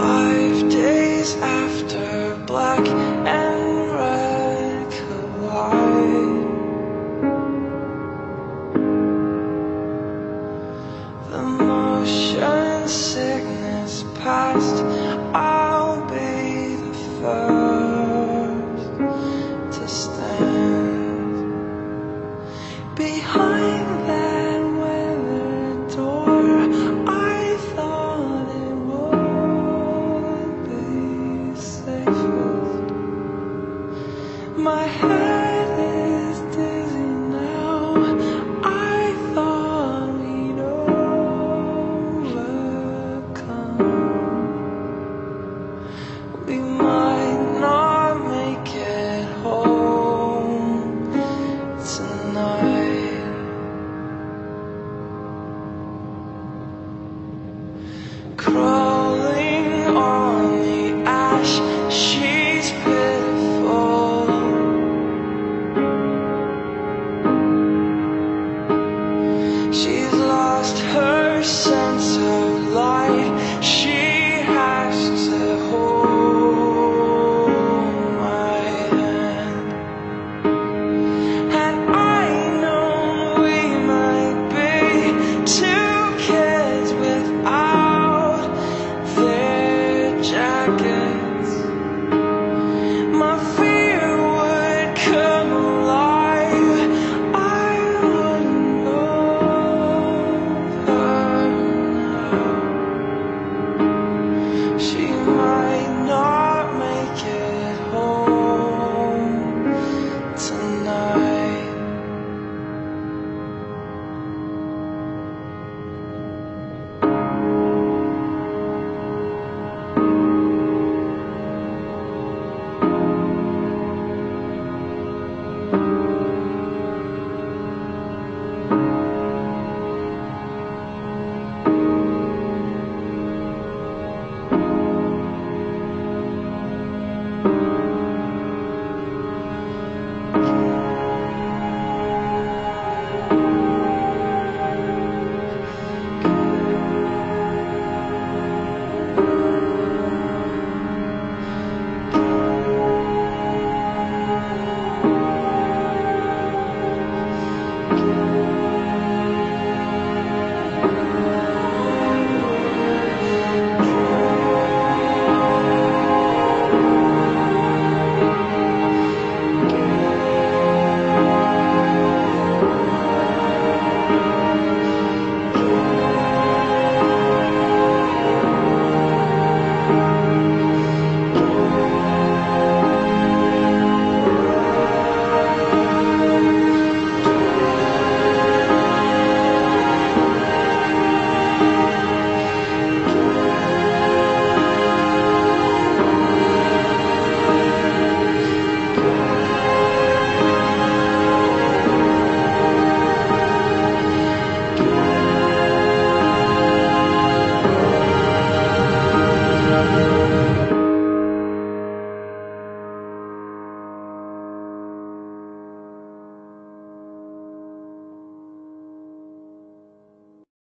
Five days after Black My head is dizzy now. I thought we'd overcome. We might not make it home tonight. Cry